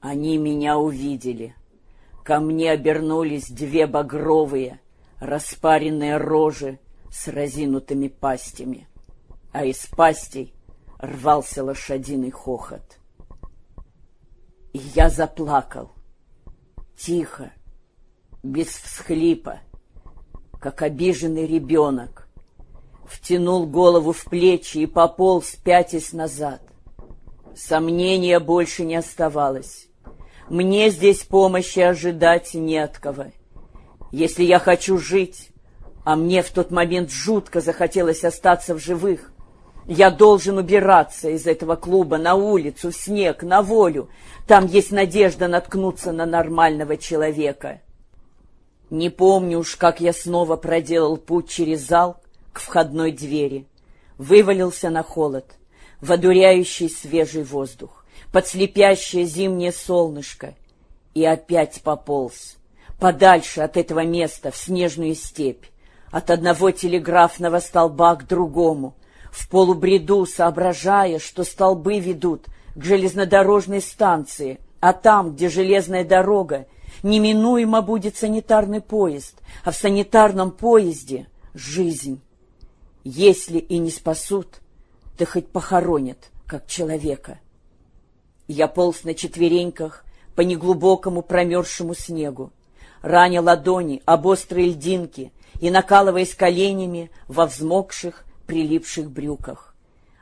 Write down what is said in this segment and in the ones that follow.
Они меня увидели. Ко мне обернулись две багровые, распаренные рожи с разинутыми пастями, а из пастей рвался лошадиный хохот. И я заплакал, тихо, без всхлипа, как обиженный ребенок, втянул голову в плечи и пополз, пятясь назад. Сомнения больше не оставалось. Мне здесь помощи ожидать не от кого. Если я хочу жить, а мне в тот момент жутко захотелось остаться в живых, я должен убираться из этого клуба на улицу, в снег, на волю. Там есть надежда наткнуться на нормального человека. Не помню уж, как я снова проделал путь через зал к входной двери. Вывалился на холод, в одуряющий свежий воздух, под слепящее зимнее солнышко. И опять пополз, подальше от этого места, в снежную степь, от одного телеграфного столба к другому, в полубреду соображая, что столбы ведут к железнодорожной станции, а там, где железная дорога, неминуемо будет санитарный поезд, а в санитарном поезде — жизнь. Если и не спасут, то хоть похоронят, как человека. Я полз на четвереньках по неглубокому промерзшему снегу, раня ладони об острые льдинки и накалываясь коленями во взмокших, прилипших брюках.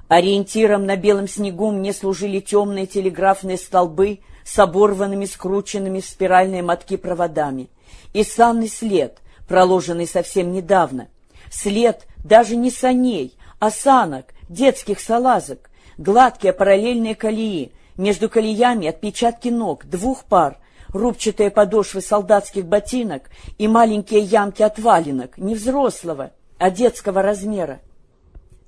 Ориентиром на белом снегу мне служили темные телеграфные столбы с оборванными, скрученными в спиральные мотки проводами, и санный след, проложенный совсем недавно. След даже не саней, а санок, детских салазок, гладкие параллельные колеи, между колеями отпечатки ног, двух пар, рубчатые подошвы солдатских ботинок и маленькие ямки от валенок, не взрослого, а детского размера.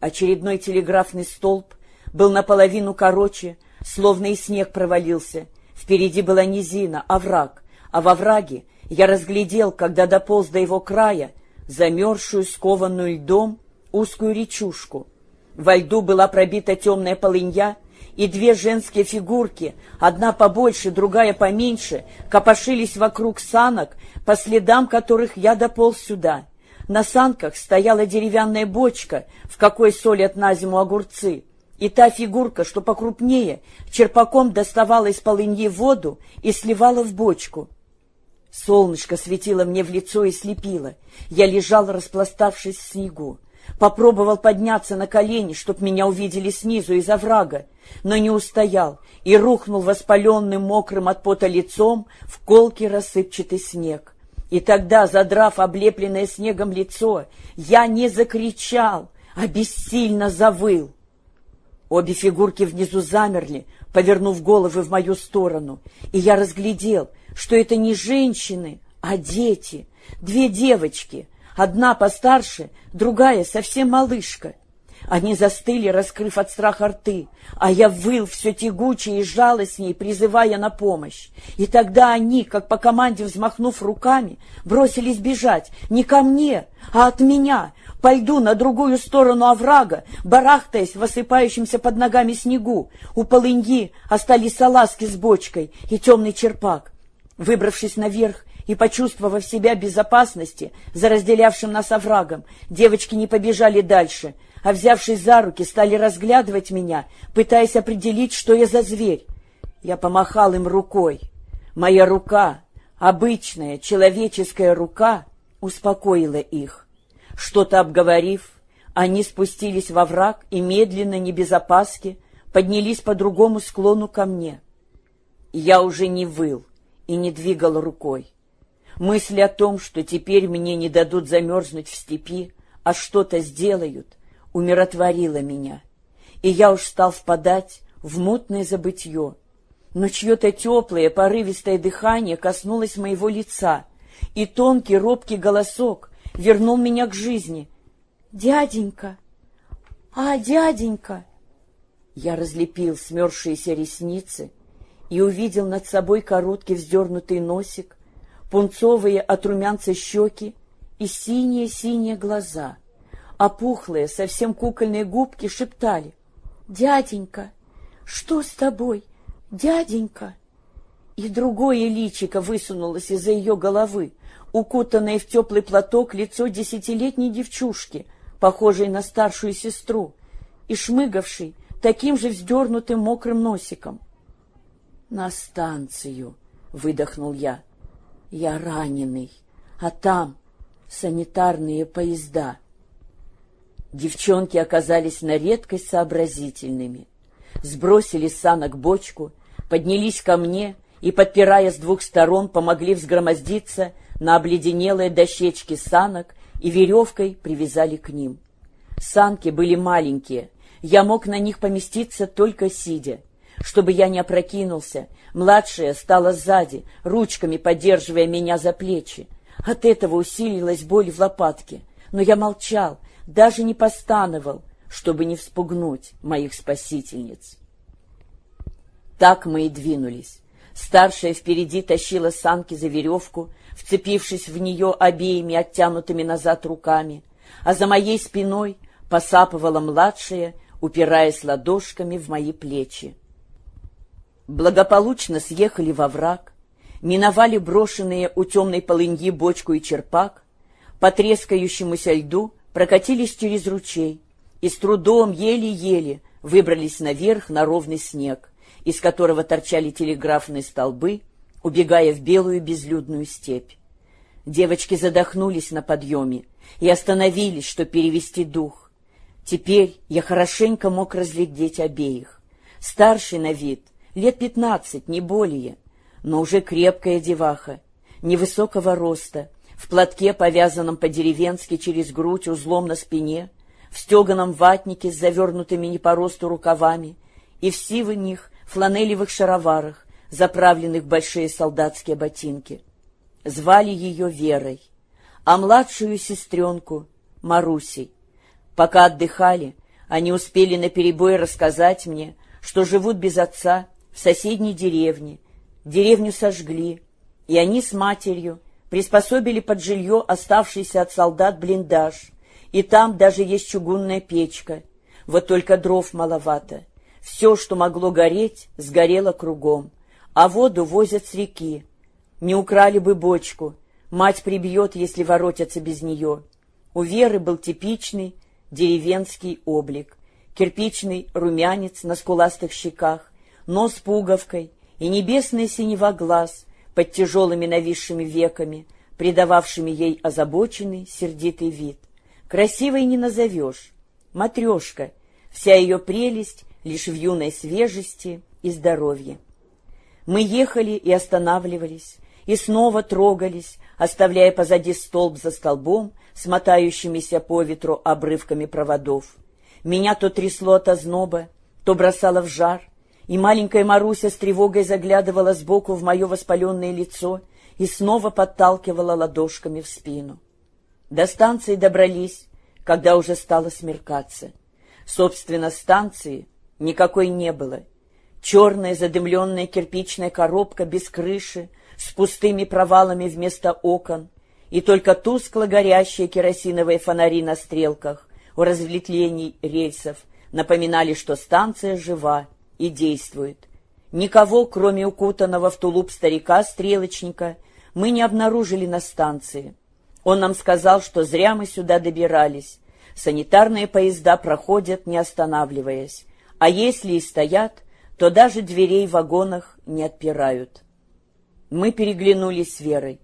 Очередной телеграфный столб был наполовину короче, словно и снег провалился. Впереди была низина, овраг, а во враге я разглядел, когда дополз до его края, замерзшую, скованную льдом, узкую речушку. Во льду была пробита темная полынья, и две женские фигурки, одна побольше, другая поменьше, копошились вокруг санок, по следам которых я дополз сюда — на санках стояла деревянная бочка, в какой солят на зиму огурцы, и та фигурка, что покрупнее, черпаком доставала из полыньи воду и сливала в бочку. Солнышко светило мне в лицо и слепило. Я лежал, распластавшись в снегу. Попробовал подняться на колени, чтоб меня увидели снизу из оврага, но не устоял и рухнул воспаленным, мокрым от пота лицом в колкий рассыпчатый снег. И тогда, задрав облепленное снегом лицо, я не закричал, а бессильно завыл. Обе фигурки внизу замерли, повернув головы в мою сторону, и я разглядел, что это не женщины, а дети, две девочки, одна постарше, другая совсем малышка. Они застыли, раскрыв от страха рты, а я выл все тягуче и жалостней, призывая на помощь. И тогда они, как по команде взмахнув руками, бросились бежать не ко мне, а от меня, по льду на другую сторону оврага, барахтаясь в осыпающемся под ногами снегу. У полыньи остались салазки с бочкой и темный черпак. Выбравшись наверх, и, почувствовав себя безопасности за разделявшим нас оврагом, девочки не побежали дальше, а, взявшись за руки, стали разглядывать меня, пытаясь определить, что я за зверь. Я помахал им рукой. Моя рука, обычная человеческая рука, успокоила их. Что-то обговорив, они спустились во враг и медленно, не без опаски, поднялись по другому склону ко мне. Я уже не выл и не двигал рукой. Мысль о том, что теперь мне не дадут замерзнуть в степи, а что-то сделают, умиротворила меня, и я уж стал впадать в мутное забытье. Но чье-то теплое, порывистое дыхание коснулось моего лица, и тонкий, робкий голосок вернул меня к жизни. «Дяденька! А, дяденька!» Я разлепил смерзшиеся ресницы и увидел над собой короткий вздернутый носик, пунцовые от румянца щеки и синие-синие глаза — Опухлые, совсем кукольные губки шептали. «Дяденька, что с тобой, дяденька?» И другое личико высунулось из-за ее головы, укутанное в теплый платок лицо десятилетней девчушки, похожей на старшую сестру, и шмыгавшей таким же вздернутым мокрым носиком. «На станцию!» — выдохнул я. «Я раненый, а там санитарные поезда». Девчонки оказались на редкость сообразительными. Сбросили санок бочку, поднялись ко мне и, подпирая с двух сторон, помогли взгромоздиться на обледенелые дощечки санок и веревкой привязали к ним. Санки были маленькие, я мог на них поместиться только сидя. Чтобы я не опрокинулся, младшая стала сзади, ручками поддерживая меня за плечи. От этого усилилась боль в лопатке, но я молчал, даже не постановал, чтобы не вспугнуть моих спасительниц. Так мы и двинулись. Старшая впереди тащила санки за веревку, вцепившись в нее обеими оттянутыми назад руками, а за моей спиной посапывала младшая, упираясь ладошками в мои плечи. Благополучно съехали во враг, миновали брошенные у темной полыньи бочку и черпак, по трескающемуся льду прокатились через ручей и с трудом еле-еле выбрались наверх на ровный снег, из которого торчали телеграфные столбы, убегая в белую безлюдную степь. Девочки задохнулись на подъеме и остановились, чтобы перевести дух. Теперь я хорошенько мог разглядеть обеих. Старший на вид, лет пятнадцать, не более, но уже крепкая деваха, невысокого роста, в платке, повязанном по-деревенски через грудь узлом на спине, в стеганом ватнике с завернутыми не по росту рукавами и в сивых фланелевых шароварах, заправленных в большие солдатские ботинки. Звали ее Верой, а младшую сестренку — Марусей. Пока отдыхали, они успели наперебой рассказать мне, что живут без отца соседней деревне. Деревню сожгли, и они с матерью приспособили под жилье оставшийся от солдат блиндаж, и там даже есть чугунная печка, вот только дров маловато. Все, что могло гореть, сгорело кругом, а воду возят с реки. Не украли бы бочку, мать прибьет, если воротятся без нее. У Веры был типичный деревенский облик, кирпичный румянец на скуластых щеках, нос пуговкой и небесный синева глаз под тяжелыми нависшими веками, придававшими ей озабоченный, сердитый вид. Красивой не назовешь. Матрешка, вся ее прелесть лишь в юной свежести и здоровье. Мы ехали и останавливались, и снова трогались, оставляя позади столб за столбом, смотающимися по ветру обрывками проводов. Меня то трясло от озноба, то бросало в жар, и маленькая Маруся с тревогой заглядывала сбоку в мое воспаленное лицо и снова подталкивала ладошками в спину. До станции добрались, когда уже стало смеркаться. Собственно, станции никакой не было. Черная задымленная кирпичная коробка без крыши, с пустыми провалами вместо окон, и только тускло горящие керосиновые фонари на стрелках у разветвлений рельсов напоминали, что станция жива и действует. Никого, кроме укутанного в тулуп старика-стрелочника, мы не обнаружили на станции. Он нам сказал, что зря мы сюда добирались. Санитарные поезда проходят, не останавливаясь. А если и стоят, то даже дверей в вагонах не отпирают. Мы переглянулись с Верой.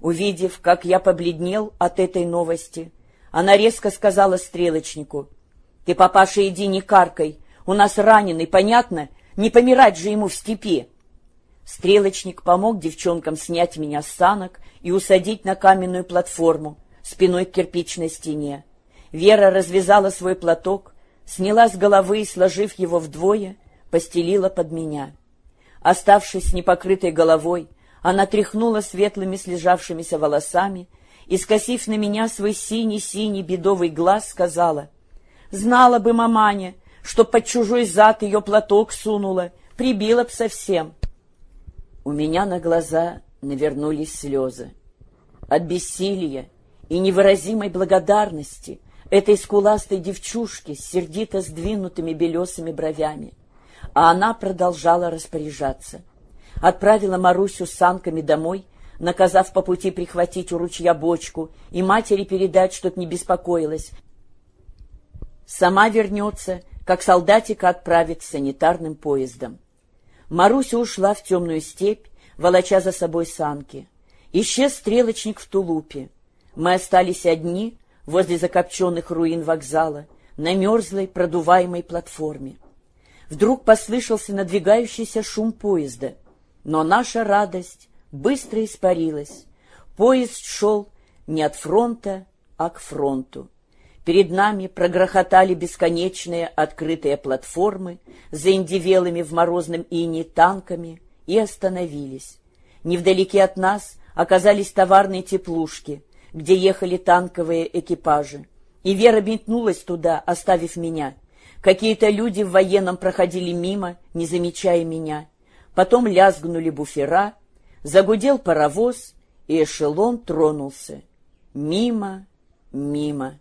Увидев, как я побледнел от этой новости, она резко сказала стрелочнику, «Ты, папаша, иди не каркай, у нас раненый, понятно? Не помирать же ему в степи!» Стрелочник помог девчонкам снять меня с санок и усадить на каменную платформу, спиной к кирпичной стене. Вера развязала свой платок, сняла с головы и, сложив его вдвое, постелила под меня. Оставшись с непокрытой головой, она тряхнула светлыми слежавшимися волосами и, скосив на меня свой синий-синий бедовый глаз, сказала, «Знала бы маманя, что под чужой зад ее платок сунула, прибила б совсем». У меня на глаза навернулись слезы. От бессилия и невыразимой благодарности этой скуластой девчушки с сердито сдвинутыми белесыми бровями. А она продолжала распоряжаться. отправила Марусю с санками домой, наказав по пути прихватить у ручья бочку и матери передать, чтоб не беспокоилась. Сама вернется, как солдатика отправит санитарным поездом. Маруся ушла в темную степь, волоча за собой санки. Исчез стрелочник в тулупе. Мы остались одни возле закопченных руин вокзала, на мерзлой, продуваемой платформе. Вдруг послышался надвигающийся шум поезда, но наша радость быстро испарилась. Поезд шел не от фронта, а к фронту. Перед нами прогрохотали бесконечные открытые платформы, заиндивелыми в морозном ине танками, и остановились. Невдалеке от нас оказались товарные теплушки, где ехали танковые экипажи. И Вера метнулась туда, оставив меня. Какие-то люди в военном проходили мимо, не замечая меня. Потом лязгнули буфера, загудел паровоз, и эшелон тронулся. Мимо, мимо.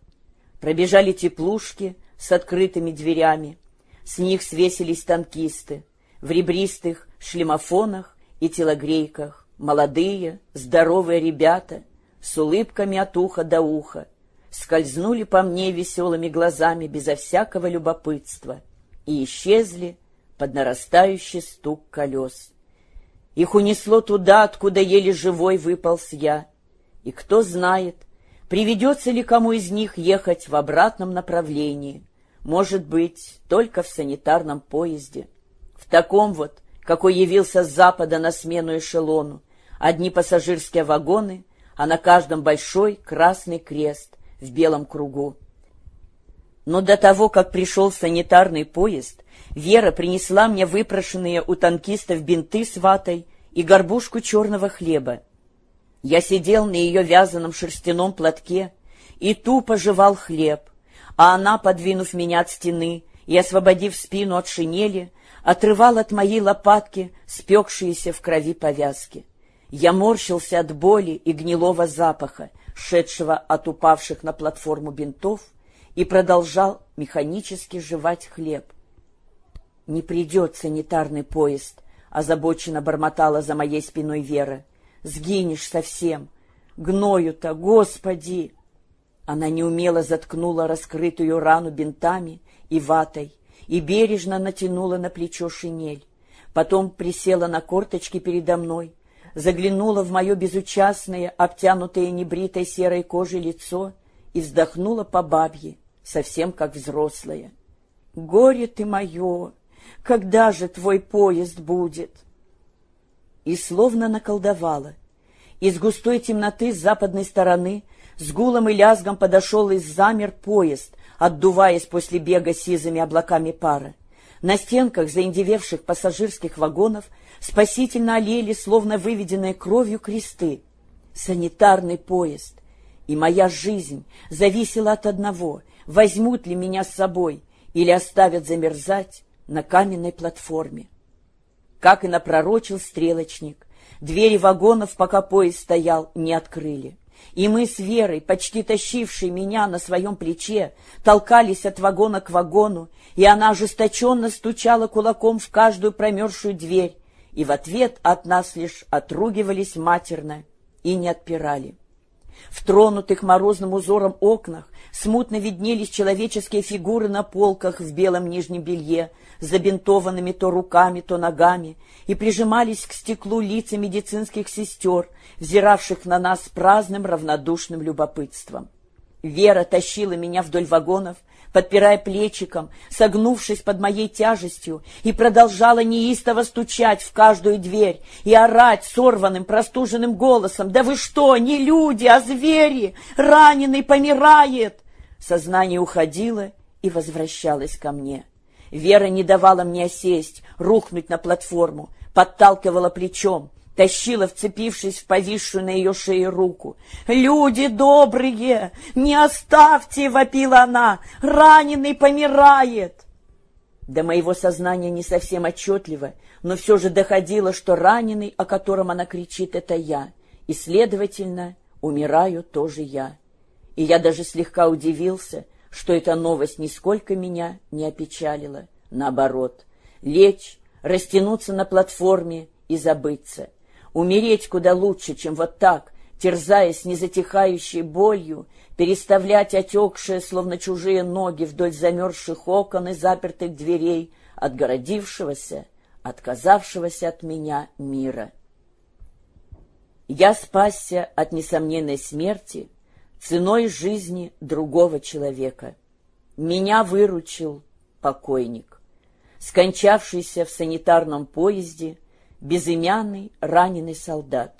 Пробежали теплушки с открытыми дверями. С них свесились танкисты в ребристых шлемофонах и телогрейках. Молодые, здоровые ребята с улыбками от уха до уха скользнули по мне веселыми глазами безо всякого любопытства и исчезли под нарастающий стук колес. Их унесло туда, откуда еле живой выполз я. И кто знает, Приведется ли кому из них ехать в обратном направлении? Может быть, только в санитарном поезде. В таком вот, какой явился с запада на смену эшелону. Одни пассажирские вагоны, а на каждом большой красный крест в белом кругу. Но до того, как пришел санитарный поезд, Вера принесла мне выпрошенные у танкистов бинты с ватой и горбушку черного хлеба. Я сидел на ее вязаном шерстяном платке и тупо жевал хлеб, а она, подвинув меня от стены и освободив спину от шинели, отрывала от моей лопатки спекшиеся в крови повязки. Я морщился от боли и гнилого запаха, шедшего от упавших на платформу бинтов, и продолжал механически жевать хлеб. «Не придет санитарный поезд», — озабоченно бормотала за моей спиной Вера сгинешь совсем. Гною-то, Господи!» Она неумело заткнула раскрытую рану бинтами и ватой и бережно натянула на плечо шинель. Потом присела на корточки передо мной, заглянула в мое безучастное, обтянутое небритой серой кожей лицо и вздохнула по бабье, совсем как взрослая. «Горе ты мое! Когда же твой поезд будет?» И словно наколдовала. Из густой темноты с западной стороны с гулом и лязгом подошел и замер поезд, отдуваясь после бега сизыми облаками пара. На стенках заиндевевших пассажирских вагонов спасительно олели, словно выведенные кровью кресты. Санитарный поезд. И моя жизнь зависела от одного — возьмут ли меня с собой или оставят замерзать на каменной платформе. Как и напророчил стрелочник, двери вагонов, пока поезд стоял, не открыли. И мы с Верой, почти тащившей меня на своем плече, толкались от вагона к вагону, и она ожесточенно стучала кулаком в каждую промерзшую дверь, и в ответ от нас лишь отругивались матерно и не отпирали. В тронутых морозным узором окнах смутно виднелись человеческие фигуры на полках в белом нижнем белье, забинтованными то руками, то ногами, и прижимались к стеклу лица медицинских сестер, взиравших на нас праздным равнодушным любопытством. Вера тащила меня вдоль вагонов, подпирая плечиком, согнувшись под моей тяжестью, и продолжала неистово стучать в каждую дверь и орать сорванным, простуженным голосом. «Да вы что, не люди, а звери! Раненый помирает!» Сознание уходило и возвращалось ко мне. Вера не давала мне осесть, рухнуть на платформу, подталкивала плечом, тащила, вцепившись в повисшую на ее шее руку. «Люди добрые! Не оставьте!» — вопила она. «Раненый помирает!» До моего сознания не совсем отчетливо, но все же доходило, что раненый, о котором она кричит, — это я, и, следовательно, умираю тоже я. И я даже слегка удивился, что эта новость нисколько меня не опечалила. Наоборот, лечь, растянуться на платформе и забыться. Умереть куда лучше, чем вот так, терзаясь незатихающей болью, переставлять отекшие, словно чужие ноги вдоль замерзших окон и запертых дверей, отгородившегося, отказавшегося от меня мира. Я спасся от несомненной смерти ценой жизни другого человека. Меня выручил покойник, скончавшийся в санитарном поезде, безымянный раненый солдат.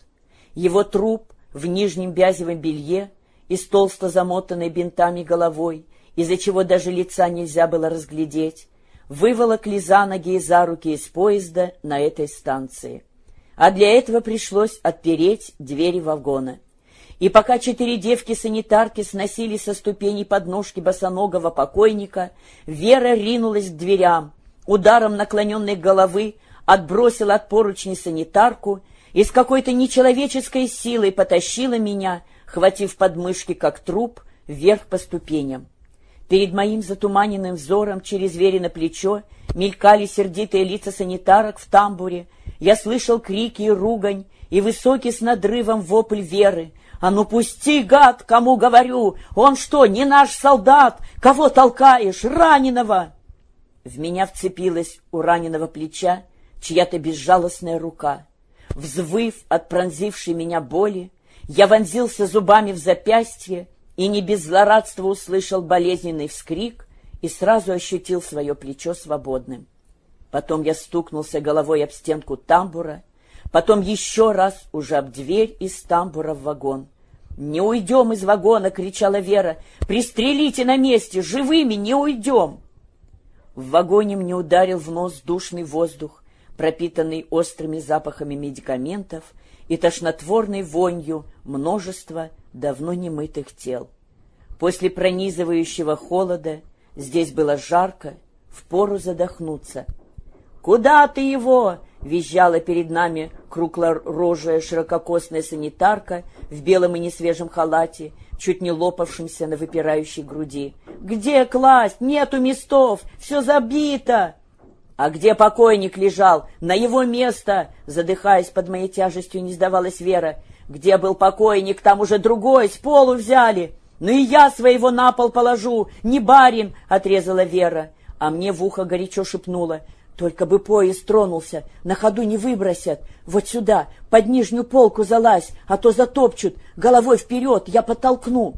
Его труп в нижнем бязевом белье и с толсто замотанной бинтами головой, из-за чего даже лица нельзя было разглядеть, выволокли за ноги и за руки из поезда на этой станции. А для этого пришлось отпереть двери вагона. И пока четыре девки-санитарки сносили со ступеней подножки босоногого покойника, Вера ринулась к дверям, ударом наклоненной головы отбросила от поручни санитарку и с какой-то нечеловеческой силой потащила меня, хватив подмышки как труп, вверх по ступеням. Перед моим затуманенным взором через на плечо мелькали сердитые лица санитарок в тамбуре. Я слышал крики и ругань, и высокий с надрывом вопль Веры. «А ну пусти, гад, кому говорю! Он что, не наш солдат? Кого толкаешь? Раненого!» В меня вцепилась у раненого плеча чья-то безжалостная рука. Взвыв от пронзившей меня боли, я вонзился зубами в запястье и не без злорадства услышал болезненный вскрик и сразу ощутил свое плечо свободным. Потом я стукнулся головой об стенку тамбура, потом еще раз уже об дверь из тамбура в вагон. «Не уйдем из вагона!» — кричала Вера. «Пристрелите на месте! Живыми не уйдем!» В вагоне мне ударил в нос душный воздух, пропитанный острыми запахами медикаментов и тошнотворной вонью множества давно немытых тел. После пронизывающего холода здесь было жарко, впору задохнуться. «Куда ты его?» — визжала перед нами круглорожая ширококосная санитарка в белом и несвежем халате, чуть не лопавшемся на выпирающей груди. «Где класть? Нету местов! Все забито!» «А где покойник лежал? На его место!» Задыхаясь под моей тяжестью, не сдавалась Вера. «Где был покойник? Там уже другой, с полу взяли!» «Ну и я своего на пол положу! Не барин!» — отрезала Вера. А мне в ухо горячо шепнула. «Только бы поезд тронулся, на ходу не выбросят. Вот сюда, под нижнюю полку залазь, а то затопчут. Головой вперед, я подтолкну!»